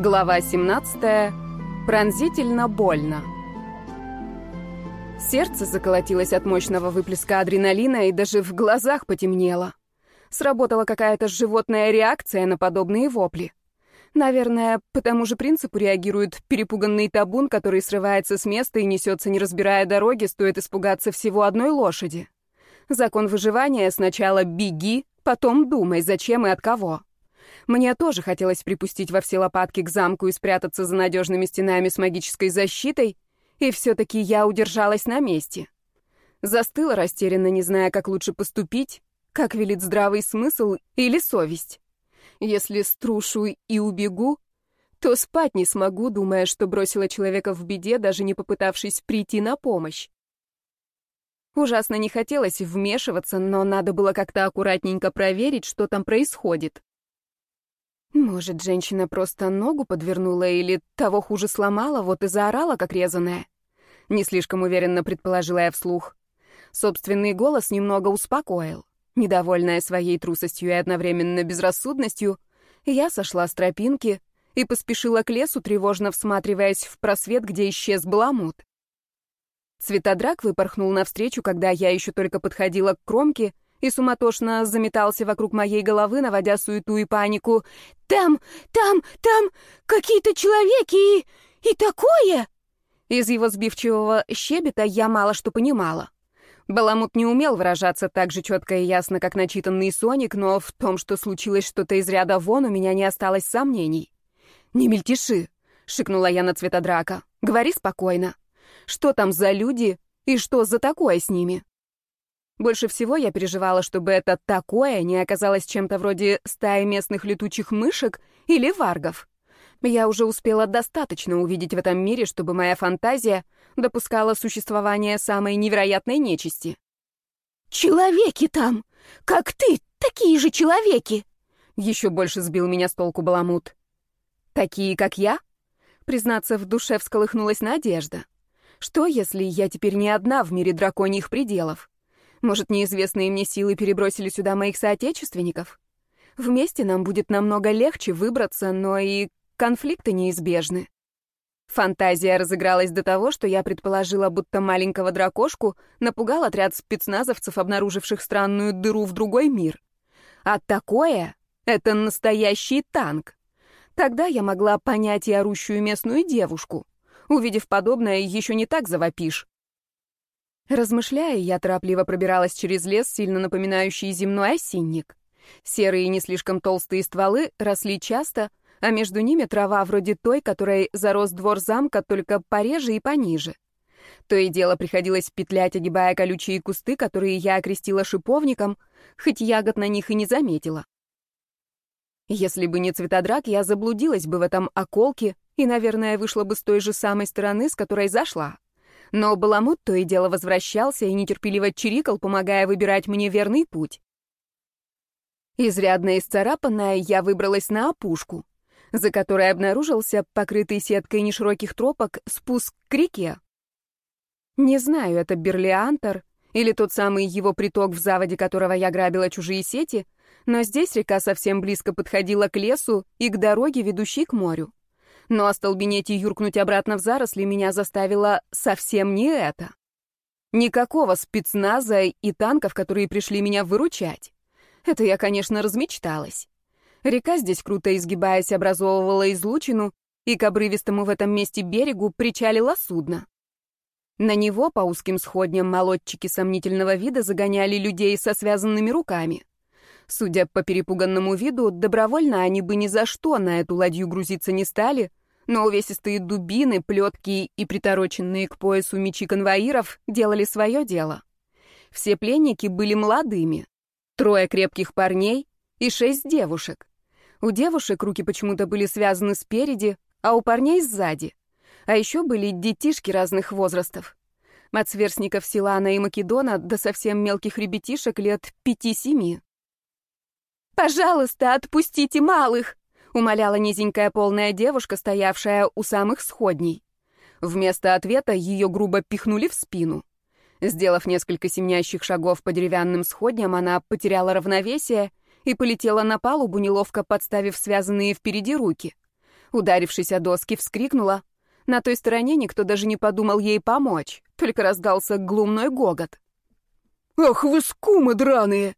Глава 17. Пронзительно больно. Сердце заколотилось от мощного выплеска адреналина и даже в глазах потемнело. Сработала какая-то животная реакция на подобные вопли. Наверное, по тому же принципу реагирует перепуганный табун, который срывается с места и несется, не разбирая дороги, стоит испугаться всего одной лошади. Закон выживания сначала беги, потом думай, зачем и от кого. Мне тоже хотелось припустить во все лопатки к замку и спрятаться за надежными стенами с магической защитой, и все-таки я удержалась на месте. Застыла растерянно, не зная, как лучше поступить, как велит здравый смысл или совесть. Если струшу и убегу, то спать не смогу, думая, что бросила человека в беде, даже не попытавшись прийти на помощь. Ужасно не хотелось вмешиваться, но надо было как-то аккуратненько проверить, что там происходит. Может, женщина просто ногу подвернула или того хуже сломала, вот и заорала, как резаная? Не слишком уверенно предположила я вслух. Собственный голос немного успокоил. Недовольная своей трусостью и одновременно безрассудностью, я сошла с тропинки и поспешила к лесу, тревожно всматриваясь в просвет, где исчез баламут. Цветодрак выпорхнул навстречу, когда я еще только подходила к кромке, и суматошно заметался вокруг моей головы, наводя суету и панику. «Там, там, там какие-то человеки и... и такое!» Из его сбивчивого щебета я мало что понимала. Баламут не умел выражаться так же четко и ясно, как начитанный Соник, но в том, что случилось что-то из ряда вон, у меня не осталось сомнений. «Не мельтеши!» — шикнула я на цветодрака. «Говори спокойно. Что там за люди и что за такое с ними?» Больше всего я переживала, чтобы это такое не оказалось чем-то вроде стаи местных летучих мышек или варгов. Я уже успела достаточно увидеть в этом мире, чтобы моя фантазия допускала существование самой невероятной нечисти. «Человеки там! Как ты! Такие же человеки!» Еще больше сбил меня с толку Баламут. «Такие, как я?» Признаться, в душе всколыхнулась надежда. Что, если я теперь не одна в мире драконьих пределов? Может, неизвестные мне силы перебросили сюда моих соотечественников? Вместе нам будет намного легче выбраться, но и конфликты неизбежны. Фантазия разыгралась до того, что я предположила, будто маленького дракошку напугал отряд спецназовцев, обнаруживших странную дыру в другой мир. А такое — это настоящий танк. Тогда я могла понять и орущую местную девушку. Увидев подобное, еще не так завопишь. Размышляя, я торопливо пробиралась через лес, сильно напоминающий земной осинник. Серые не слишком толстые стволы росли часто, а между ними трава вроде той, которой зарос двор замка, только пореже и пониже. То и дело приходилось петлять, огибая колючие кусты, которые я окрестила шиповником, хоть ягод на них и не заметила. Если бы не цветодрак, я заблудилась бы в этом околке и, наверное, вышла бы с той же самой стороны, с которой зашла. Но Баламут то и дело возвращался и нетерпеливо чирикал, помогая выбирать мне верный путь. Изрядно исцарапанная, я выбралась на опушку, за которой обнаружился покрытый сеткой нешироких тропок спуск к реке. Не знаю, это Берлиантор или тот самый его приток, в заводе которого я грабила чужие сети, но здесь река совсем близко подходила к лесу и к дороге, ведущей к морю. Но остолбенеть и юркнуть обратно в заросли меня заставило совсем не это. Никакого спецназа и танков, которые пришли меня выручать. Это я, конечно, размечталась. Река здесь, круто изгибаясь, образовывала излучину, и к обрывистому в этом месте берегу причалило судно. На него по узким сходням молодчики сомнительного вида загоняли людей со связанными руками. Судя по перепуганному виду, добровольно они бы ни за что на эту ладью грузиться не стали, но увесистые дубины, плетки и притороченные к поясу мечи конвоиров делали свое дело. Все пленники были молодыми. Трое крепких парней и шесть девушек. У девушек руки почему-то были связаны спереди, а у парней сзади. А еще были детишки разных возрастов. От сверстников Силана и Македона до совсем мелких ребятишек лет пяти-семи. «Пожалуйста, отпустите малых!» Умоляла низенькая полная девушка, стоявшая у самых сходней. Вместо ответа ее грубо пихнули в спину. Сделав несколько семнящих шагов по деревянным сходням, она потеряла равновесие и полетела на палубу, неловко подставив связанные впереди руки. Ударившись о доски, вскрикнула. На той стороне никто даже не подумал ей помочь, только раздался глумной гогот. «Ах вы скумы драные!»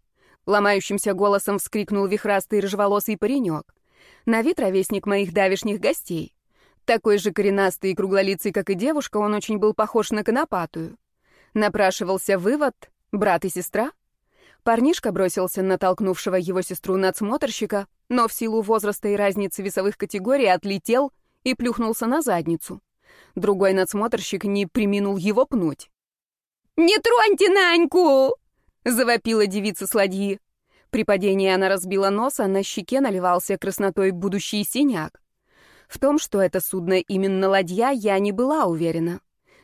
Ломающимся голосом вскрикнул вихрастый рыжеволосый паренек. На вид ровесник моих давишних гостей. Такой же коренастый и круглолицый, как и девушка, он очень был похож на конопатую. Напрашивался вывод — брат и сестра? Парнишка бросился на толкнувшего его сестру надсмотрщика, но в силу возраста и разницы весовых категорий отлетел и плюхнулся на задницу. Другой надсмотрщик не приминул его пнуть. «Не троньте Наньку!» — завопила девица с. При падении она разбила нос, а на щеке наливался краснотой будущий синяк. В том, что это судно именно ладья, я не была уверена.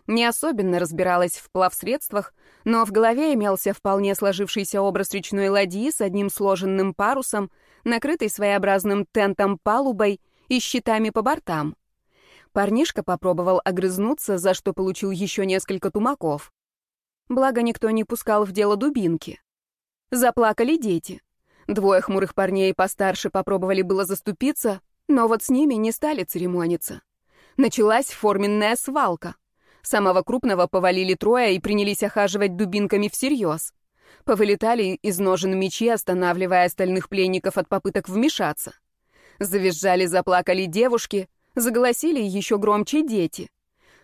Не особенно разбиралась в плавсредствах, но в голове имелся вполне сложившийся образ речной ладьи с одним сложенным парусом, накрытой своеобразным тентом палубой и щитами по бортам. Парнишка попробовал огрызнуться, за что получил еще несколько тумаков. Благо, никто не пускал в дело дубинки. Заплакали дети. Двое хмурых парней постарше попробовали было заступиться, но вот с ними не стали церемониться. Началась форменная свалка. Самого крупного повалили трое и принялись охаживать дубинками всерьез. Повылетали из ножен мечи, останавливая остальных пленников от попыток вмешаться. Завизжали, заплакали девушки, заголосили еще громче дети.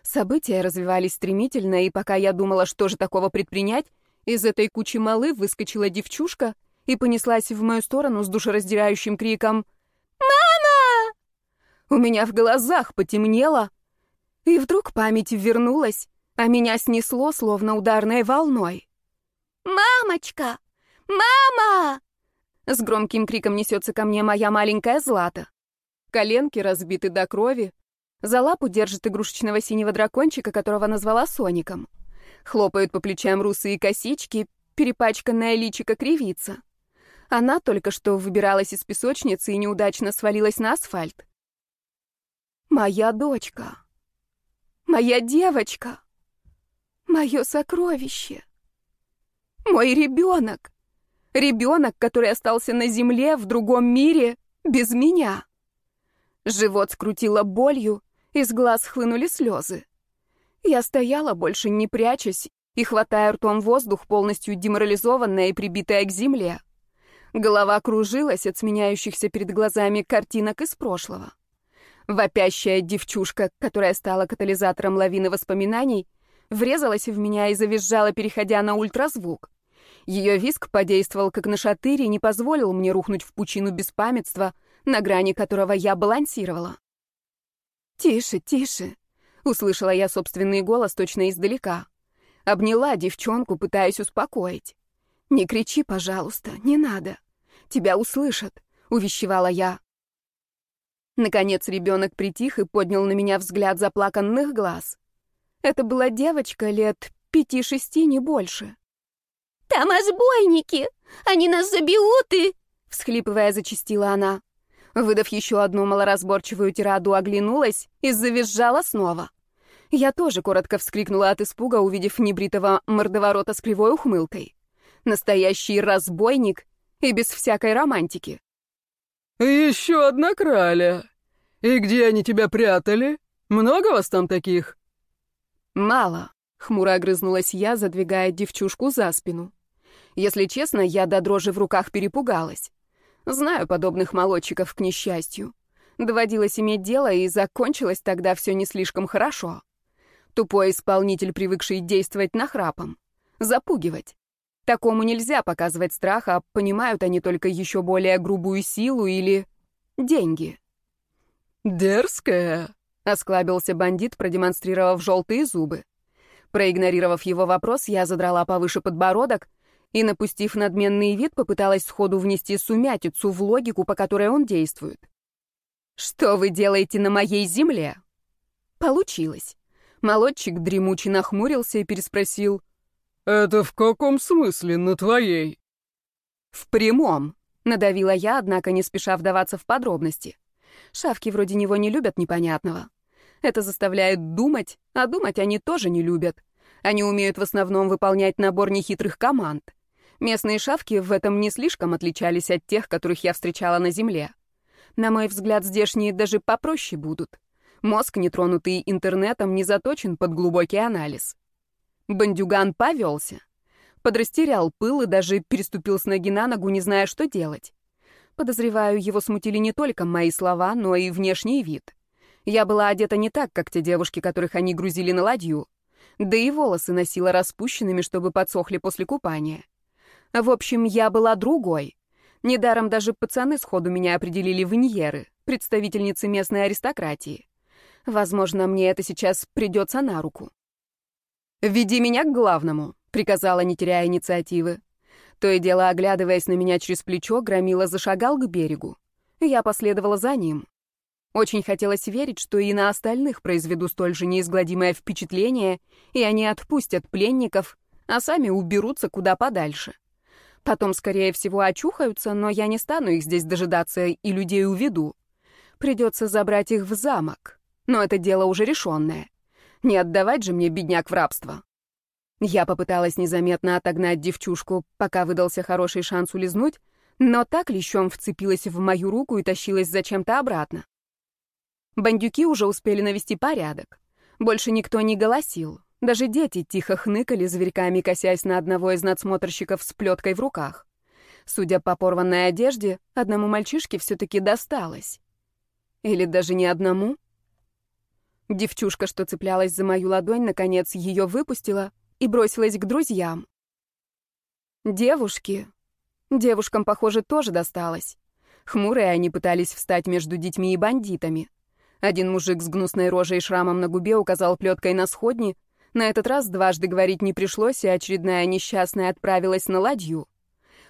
События развивались стремительно, и пока я думала, что же такого предпринять, из этой кучи малы выскочила девчушка и понеслась в мою сторону с душераздирающим криком «Мама!». У меня в глазах потемнело, и вдруг память вернулась, а меня снесло, словно ударной волной. «Мамочка! Мама!» С громким криком несется ко мне моя маленькая Злата. Коленки разбиты до крови. За лапу держит игрушечного синего дракончика, которого назвала Соником. Хлопают по плечам русые косички, перепачканная личико кривится. Она только что выбиралась из песочницы и неудачно свалилась на асфальт. «Моя дочка!» Моя девочка. Мое сокровище. Мой ребенок. Ребенок, который остался на земле, в другом мире, без меня. Живот скрутило болью, из глаз хлынули слезы. Я стояла, больше не прячась, и хватая ртом воздух, полностью деморализованная и прибитая к земле. Голова кружилась от сменяющихся перед глазами картинок из прошлого. Вопящая девчушка, которая стала катализатором лавины воспоминаний, врезалась в меня и завизжала, переходя на ультразвук. Ее виск подействовал как на шатырь и не позволил мне рухнуть в пучину беспамятства, на грани которого я балансировала. «Тише, тише!» — услышала я собственный голос точно издалека. Обняла девчонку, пытаясь успокоить. «Не кричи, пожалуйста, не надо. Тебя услышат», — увещевала я. Наконец ребенок притих и поднял на меня взгляд заплаканных глаз. Это была девочка лет пяти-шести, не больше. «Там разбойники! Они нас заберут и...» Всхлипывая, зачастила она. Выдав еще одну малоразборчивую тираду, оглянулась и завизжала снова. Я тоже коротко вскрикнула от испуга, увидев небритого мордоворота с кривой ухмылкой. Настоящий разбойник и без всякой романтики. «Еще одна краля. И где они тебя прятали? Много вас там таких?» «Мало», — хмуро огрызнулась я, задвигая девчушку за спину. Если честно, я до дрожи в руках перепугалась. Знаю подобных молодчиков, к несчастью. Доводилось иметь дело, и закончилось тогда все не слишком хорошо. Тупой исполнитель, привыкший действовать нахрапом. Запугивать. Такому нельзя показывать страх, а понимают они только еще более грубую силу или деньги. «Дерзкая», — осклабился бандит, продемонстрировав желтые зубы. Проигнорировав его вопрос, я задрала повыше подбородок и, напустив надменный вид, попыталась сходу внести сумятицу в логику, по которой он действует. «Что вы делаете на моей земле?» Получилось. Молодчик дремуче нахмурился и переспросил — «Это в каком смысле на твоей?» «В прямом», — надавила я, однако не спеша вдаваться в подробности. Шавки вроде него не любят непонятного. Это заставляет думать, а думать они тоже не любят. Они умеют в основном выполнять набор нехитрых команд. Местные шавки в этом не слишком отличались от тех, которых я встречала на земле. На мой взгляд, здешние даже попроще будут. Мозг, не тронутый интернетом, не заточен под глубокий анализ. Бандюган повелся. Подрастерял пыл и даже переступил с ноги на ногу, не зная, что делать. Подозреваю, его смутили не только мои слова, но и внешний вид. Я была одета не так, как те девушки, которых они грузили на ладью. Да и волосы носила распущенными, чтобы подсохли после купания. В общем, я была другой. Недаром даже пацаны сходу меня определили в иньеры, представительницы местной аристократии. Возможно, мне это сейчас придется на руку. «Веди меня к главному», — приказала, не теряя инициативы. То и дело, оглядываясь на меня через плечо, Громила зашагал к берегу. Я последовала за ним. Очень хотелось верить, что и на остальных произведу столь же неизгладимое впечатление, и они отпустят пленников, а сами уберутся куда подальше. Потом, скорее всего, очухаются, но я не стану их здесь дожидаться и людей уведу. Придется забрать их в замок. Но это дело уже решенное. Не отдавать же мне бедняк в рабство. Я попыталась незаметно отогнать девчушку, пока выдался хороший шанс улизнуть, но так лещом вцепилась в мою руку и тащилась зачем-то обратно. Бандюки уже успели навести порядок. Больше никто не голосил. Даже дети тихо хныкали зверьками, косясь на одного из надсмотрщиков с плеткой в руках. Судя по порванной одежде, одному мальчишке все-таки досталось. Или даже не одному. Девчушка, что цеплялась за мою ладонь, наконец ее выпустила и бросилась к друзьям. Девушки. Девушкам, похоже, тоже досталось. Хмурые они пытались встать между детьми и бандитами. Один мужик с гнусной рожей и шрамом на губе указал плеткой на сходни. На этот раз дважды говорить не пришлось, и очередная несчастная отправилась на ладью.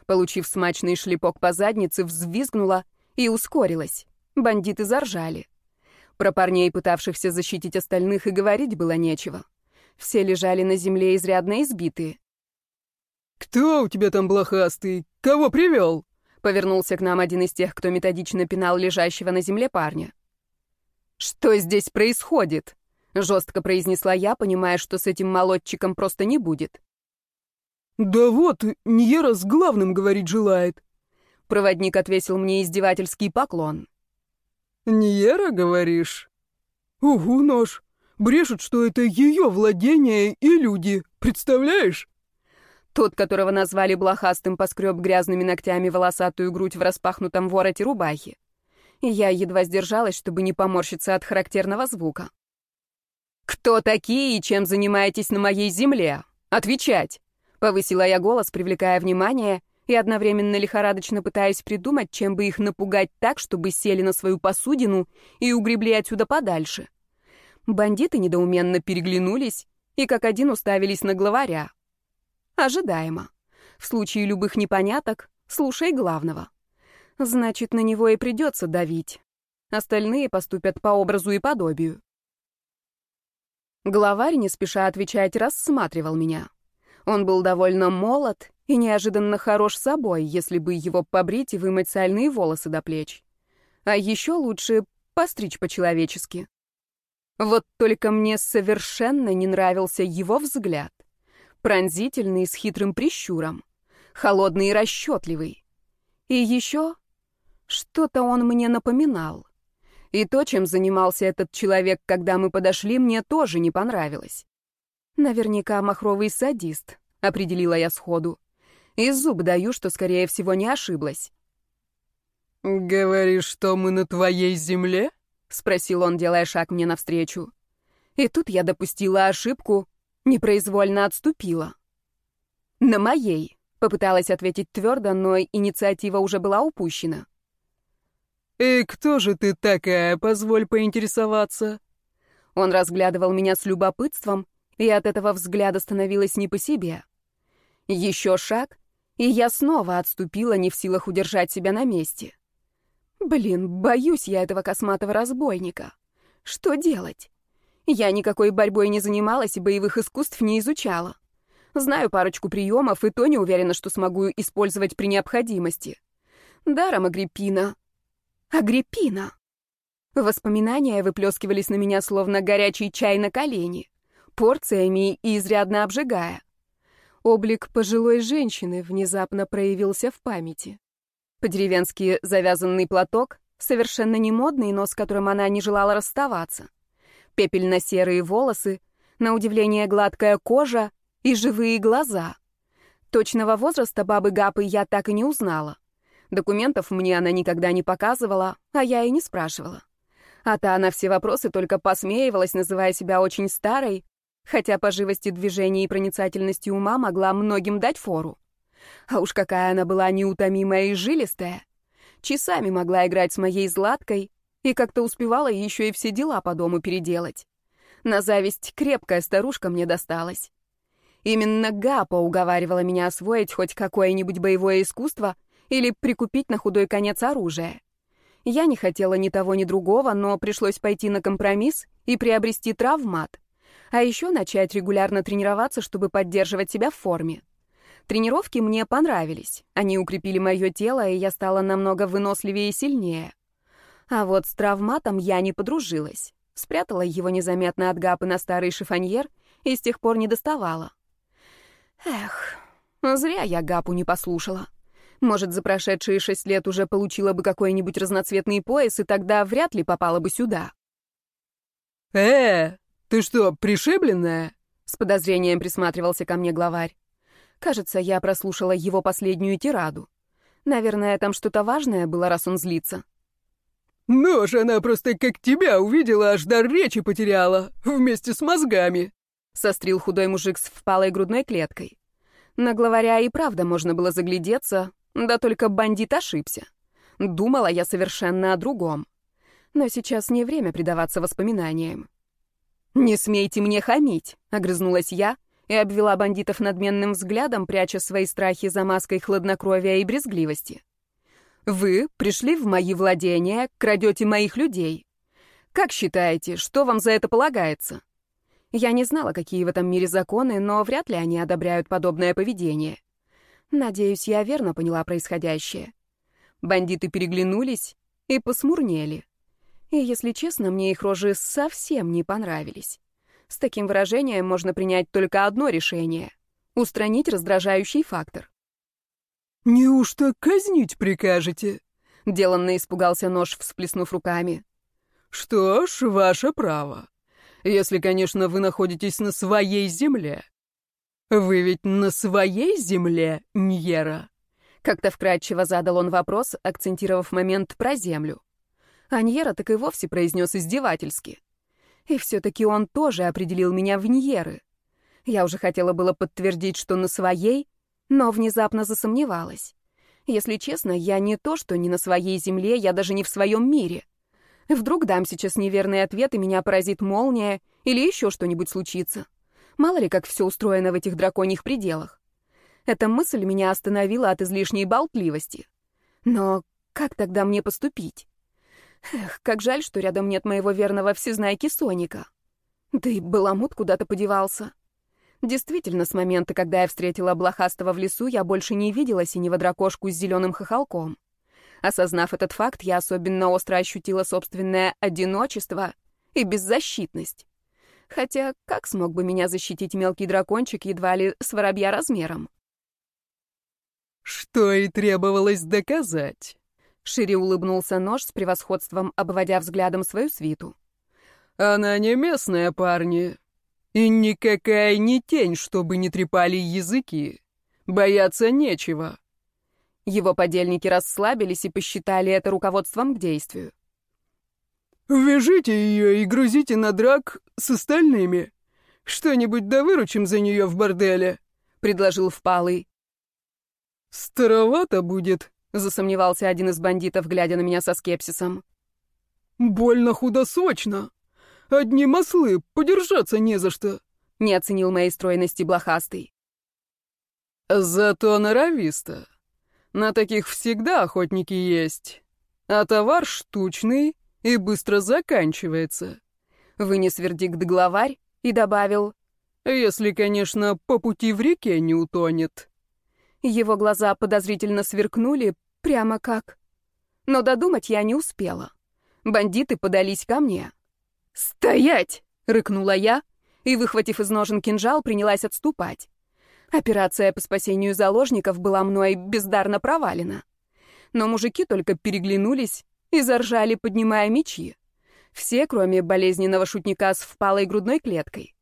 Получив смачный шлепок по заднице, взвизгнула и ускорилась. Бандиты заржали. Про парней, пытавшихся защитить остальных, и говорить было нечего. Все лежали на земле изрядно избитые. «Кто у тебя там блохастый? Кого привел?» Повернулся к нам один из тех, кто методично пинал лежащего на земле парня. «Что здесь происходит?» — жестко произнесла я, понимая, что с этим молодчиком просто не будет. «Да вот, Ньера с главным говорить желает». Проводник отвесил мне издевательский поклон. «Ньера, говоришь?» «Угу, нож. Брешут, что это ее владение и люди. Представляешь?» Тот, которого назвали блохастым, поскреб грязными ногтями волосатую грудь в распахнутом вороте рубахи. Я едва сдержалась, чтобы не поморщиться от характерного звука. «Кто такие и чем занимаетесь на моей земле? Отвечать!» Повысила я голос, привлекая внимание, и одновременно лихорадочно пытаясь придумать, чем бы их напугать так, чтобы сели на свою посудину и угребли отсюда подальше. Бандиты недоуменно переглянулись и как один уставились на главаря. Ожидаемо. В случае любых непоняток слушай главного. Значит, на него и придется давить. Остальные поступят по образу и подобию. Главарь, не спеша отвечать, рассматривал меня. Он был довольно молод и неожиданно хорош собой, если бы его побрить и вымыть сальные волосы до плеч. А еще лучше постричь по-человечески. Вот только мне совершенно не нравился его взгляд. Пронзительный, с хитрым прищуром. Холодный и расчетливый. И еще что-то он мне напоминал. И то, чем занимался этот человек, когда мы подошли, мне тоже не понравилось. Наверняка махровый садист, определила я сходу. И зуб даю, что, скорее всего, не ошиблась. «Говоришь, что мы на твоей земле?» — спросил он, делая шаг мне навстречу. И тут я допустила ошибку, непроизвольно отступила. «На моей», — попыталась ответить твердо, но инициатива уже была упущена. «И кто же ты такая, позволь поинтересоваться?» Он разглядывал меня с любопытством, и от этого взгляда становилось не по себе. Еще шаг, и я снова отступила, не в силах удержать себя на месте. Блин, боюсь я этого косматого разбойника. Что делать? Я никакой борьбой не занималась и боевых искусств не изучала. Знаю парочку приемов, и то не уверена, что смогу использовать при необходимости. Даром Агриппина. Агриппина! Воспоминания выплескивались на меня, словно горячий чай на колени, порциями и изрядно обжигая. Облик пожилой женщины внезапно проявился в памяти. По-деревенски завязанный платок, совершенно не модный, но с которым она не желала расставаться. Пепельно-серые волосы, на удивление гладкая кожа и живые глаза. Точного возраста бабы Гапы я так и не узнала. Документов мне она никогда не показывала, а я и не спрашивала. А та на все вопросы только посмеивалась, называя себя очень старой, хотя по живости движений и проницательности ума могла многим дать фору. А уж какая она была неутомимая и жилистая. Часами могла играть с моей Златкой и как-то успевала еще и все дела по дому переделать. На зависть крепкая старушка мне досталась. Именно Гапа уговаривала меня освоить хоть какое-нибудь боевое искусство — или прикупить на худой конец оружие. Я не хотела ни того, ни другого, но пришлось пойти на компромисс и приобрести травмат. А еще начать регулярно тренироваться, чтобы поддерживать себя в форме. Тренировки мне понравились. Они укрепили мое тело, и я стала намного выносливее и сильнее. А вот с травматом я не подружилась. Спрятала его незаметно от гапы на старый шифоньер и с тех пор не доставала. Эх, зря я гапу не послушала. Может, за прошедшие шесть лет уже получила бы какой-нибудь разноцветный пояс, и тогда вряд ли попала бы сюда. «Э, ты что, пришибленная?» С подозрением присматривался ко мне главарь. Кажется, я прослушала его последнюю тираду. Наверное, там что-то важное было, раз он злится. «Нож, она просто как тебя увидела, аж дар речи потеряла, вместе с мозгами!» Сострил худой мужик с впалой грудной клеткой. На главаря и правда можно было заглядеться, да только бандит ошибся. Думала я совершенно о другом. Но сейчас не время предаваться воспоминаниям. «Не смейте мне хамить», — огрызнулась я и обвела бандитов надменным взглядом, пряча свои страхи за маской хладнокровия и брезгливости. «Вы пришли в мои владения, крадете моих людей. Как считаете, что вам за это полагается?» Я не знала, какие в этом мире законы, но вряд ли они одобряют подобное поведение. Надеюсь, я верно поняла происходящее. Бандиты переглянулись и посмурнели. И, если честно, мне их рожи совсем не понравились. С таким выражением можно принять только одно решение — устранить раздражающий фактор. «Неужто казнить прикажете?» — деланно испугался нож, всплеснув руками. «Что ж, ваше право. Если, конечно, вы находитесь на своей земле. «Вы ведь на своей земле, Ньера?» Как-то вкратчиво задал он вопрос, акцентировав момент про землю. А Ньера так и вовсе произнес издевательски. И все-таки он тоже определил меня в Ньеры. Я уже хотела было подтвердить, что на своей, но внезапно засомневалась. Если честно, я не то, что не на своей земле, я даже не в своем мире. Вдруг дам сейчас неверный ответ, и меня поразит молния, или еще что-нибудь случится. Мало ли, как все устроено в этих драконьих пределах. Эта мысль меня остановила от излишней болтливости. Но как тогда мне поступить? Эх, как жаль, что рядом нет моего верного всезнайки Соника. Да и Баламут куда-то подевался. Действительно, с момента, когда я встретила Блохастого в лесу, я больше не видела синего дракошку с зеленым хохолком. Осознав этот факт, я особенно остро ощутила собственное одиночество и беззащитность. Хотя как смог бы меня защитить мелкий дракончик едва ли с воробья размером? «Что и требовалось доказать», — шире улыбнулся нож с превосходством, обводя взглядом свою свиту. «Она не местная, парни, и никакая не тень, чтобы не трепали языки. Бояться нечего». Его подельники расслабились и посчитали это руководством к действию. «Вяжите ее и грузите на драк с остальными. Что-нибудь да выручим за нее в борделе», — предложил Впалый. «Старовато будет», — засомневался один из бандитов, глядя на меня со скепсисом. «Больно худосочно. Одни маслы, подержаться не за что», — не оценил моей стройности блохастый. «Зато норовисто. На таких всегда охотники есть. А товар штучный, и быстро заканчивается. Вынес вердикт главарь и добавил, если, конечно, по пути в реке не утонет. Его глаза подозрительно сверкнули, прямо как... Но додумать я не успела. Бандиты подались ко мне. «Стоять!» — рыкнула я и, выхватив из ножен кинжал, принялась отступать. Операция по спасению заложников была мной бездарно провалена. Но мужики только переглянулись и заржали, поднимая мечи. Все, кроме болезненного шутника с впалой грудной клеткой.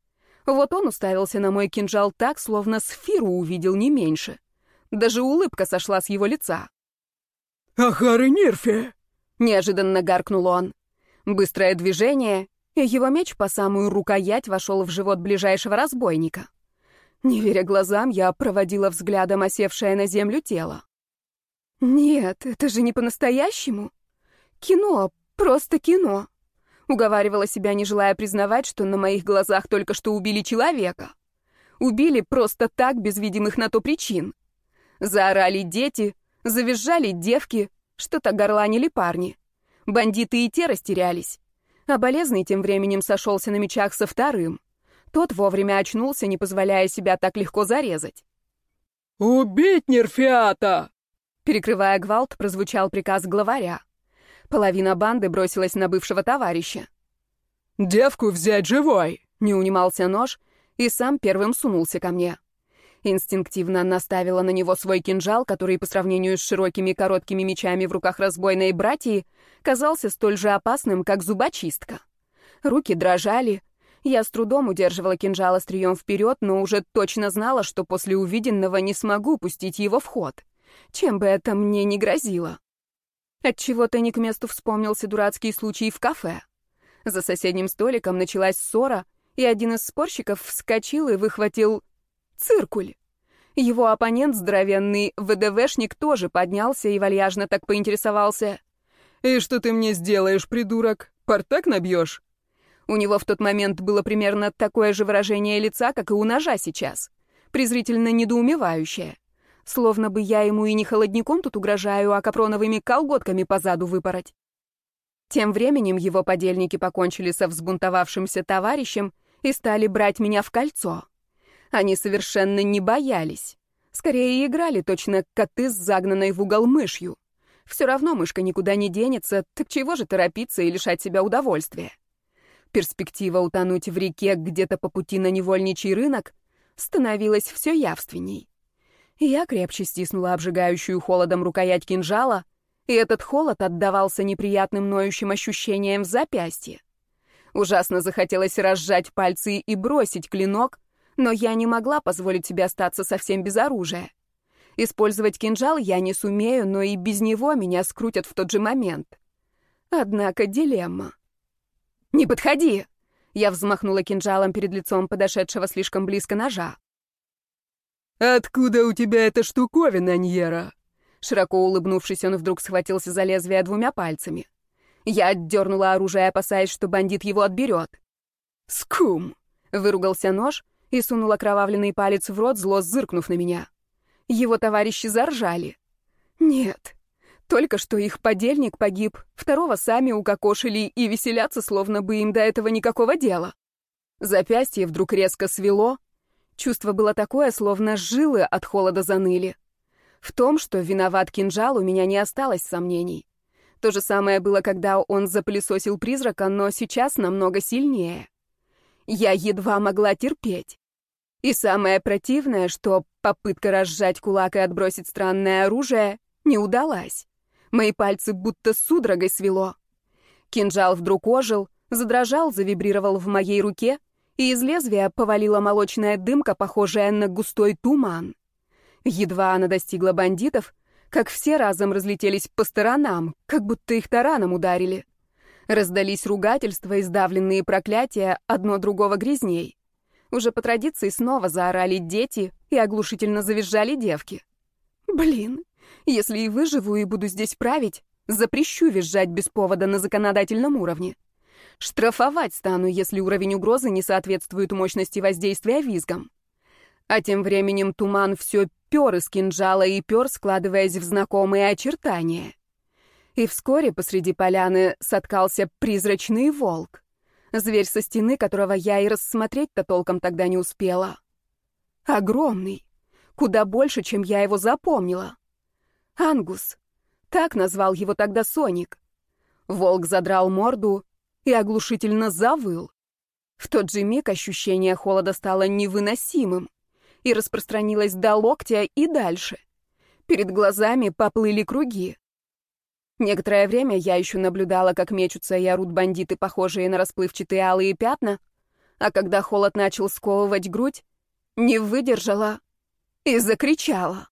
Вот он уставился на мой кинжал так, словно сферу увидел не меньше. Даже улыбка сошла с его лица. «Ахары Нирфе!» — неожиданно гаркнул он. Быстрое движение, и его меч по самую рукоять вошел в живот ближайшего разбойника. Не веря глазам, я проводила взглядом осевшее на землю тело. «Нет, это же не по-настоящему. Кино, просто кино. Уговаривала себя, не желая признавать, что на моих глазах только что убили человека. Убили просто так, без видимых на то причин. Заорали дети, завизжали девки, что-то горланили парни. Бандиты и те растерялись. А болезный тем временем сошелся на мечах со вторым. Тот вовремя очнулся, не позволяя себя так легко зарезать. «Убить Нерфиата!» Перекрывая гвалт, прозвучал приказ главаря. Половина банды бросилась на бывшего товарища. «Девку взять живой!» — не унимался нож и сам первым сунулся ко мне. Инстинктивно наставила на него свой кинжал, который по сравнению с широкими короткими мечами в руках разбойной братьи казался столь же опасным, как зубочистка. Руки дрожали. Я с трудом удерживала кинжал острием вперед, но уже точно знала, что после увиденного не смогу пустить его в ход. Чем бы это мне ни грозило. Отчего-то не к месту вспомнился дурацкий случай в кафе. За соседним столиком началась ссора, и один из спорщиков вскочил и выхватил циркуль. Его оппонент, здоровенный ВДВшник, тоже поднялся и вальяжно так поинтересовался. «И что ты мне сделаешь, придурок? Портак набьешь?» У него в тот момент было примерно такое же выражение лица, как и у ножа сейчас. Презрительно недоумевающее. Словно бы я ему и не холодником тут угрожаю, а капроновыми колготками по заду выпороть. Тем временем его подельники покончили со взбунтовавшимся товарищем и стали брать меня в кольцо. Они совершенно не боялись. Скорее играли точно коты с загнанной в угол мышью. Все равно мышка никуда не денется, так чего же торопиться и лишать себя удовольствия? Перспектива утонуть в реке где-то по пути на невольничий рынок становилась все явственней. Я крепче стиснула обжигающую холодом рукоять кинжала, и этот холод отдавался неприятным ноющим ощущением в запястье. Ужасно захотелось разжать пальцы и бросить клинок, но я не могла позволить себе остаться совсем без оружия. Использовать кинжал я не сумею, но и без него меня скрутят в тот же момент. Однако дилемма. «Не подходи!» Я взмахнула кинжалом перед лицом подошедшего слишком близко ножа. «Откуда у тебя эта штуковина, Ньера?» Широко улыбнувшись, он вдруг схватился за лезвие двумя пальцами. Я отдернула оружие, опасаясь, что бандит его отберет. «Скум!» — выругался нож и сунул окровавленный палец в рот, зло зыркнув на меня. Его товарищи заржали. «Нет, только что их подельник погиб, второго сами укокошили и веселятся, словно бы им до этого никакого дела». Запястье вдруг резко свело, Чувство было такое, словно жилы от холода заныли. В том, что виноват кинжал, у меня не осталось сомнений. То же самое было, когда он запылесосил призрака, но сейчас намного сильнее. Я едва могла терпеть. И самое противное, что попытка разжать кулак и отбросить странное оружие не удалась. Мои пальцы будто судорогой свело. Кинжал вдруг ожил, задрожал, завибрировал в моей руке — и из лезвия повалила молочная дымка, похожая на густой туман. Едва она достигла бандитов, как все разом разлетелись по сторонам, как будто их тараном ударили. Раздались ругательства и сдавленные проклятия, одно другого грязней. Уже по традиции снова заорали дети и оглушительно завизжали девки. Блин, если и выживу и буду здесь править, запрещу визжать без повода на законодательном уровне. Штрафовать стану, если уровень угрозы не соответствует мощности воздействия визгом. А тем временем туман все пер из кинжала и пер, складываясь в знакомые очертания. И вскоре посреди поляны соткался призрачный волк. Зверь со стены, которого я и рассмотреть-то толком тогда не успела. Огромный. Куда больше, чем я его запомнила. Ангус. Так назвал его тогда Соник. Волк задрал морду и оглушительно завыл. В тот же миг ощущение холода стало невыносимым и распространилось до локтя и дальше. Перед глазами поплыли круги. Некоторое время я еще наблюдала, как мечутся и орут бандиты, похожие на расплывчатые алые пятна, а когда холод начал сковывать грудь, не выдержала и закричала.